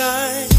time.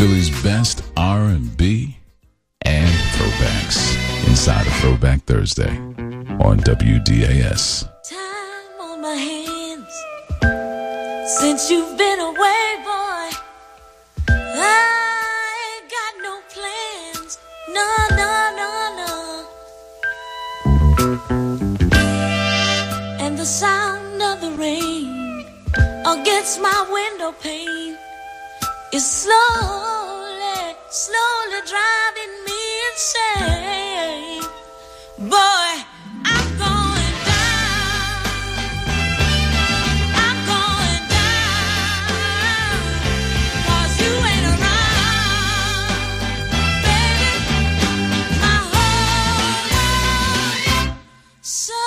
Philly's best R&B and throwbacks inside of Throwback Thursday on WDAS. Time on my hands since you've been away, boy. I ain't got no plans, no, no, no, no. And the sound of the rain against my window pane. It's slowly, slowly driving me insane. Boy, I'm going down. I'm going down. Cause you ain't around. Baby, my whole life. So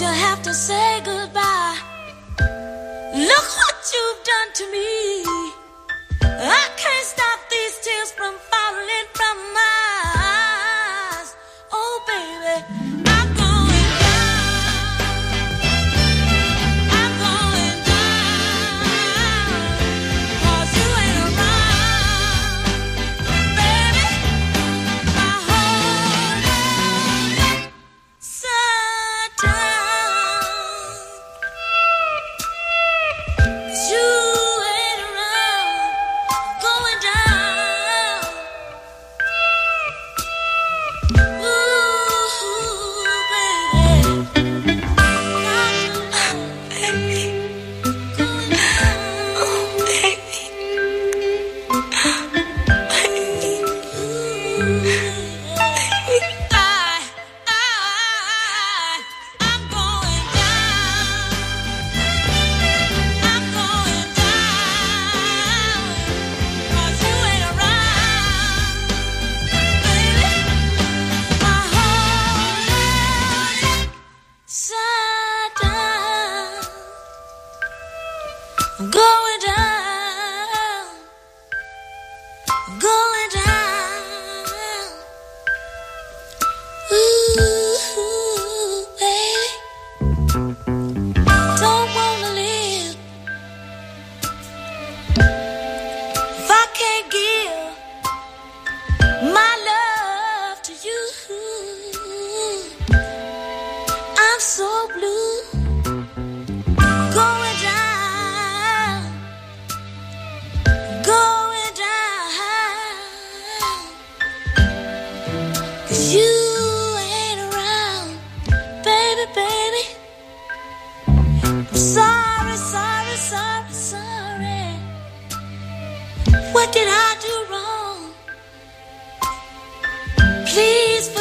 you'll have to say goodbye. Look what you've done to me.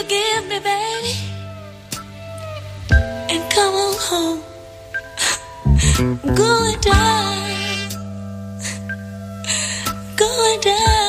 forgive me, baby, and come on home. Going down, going down.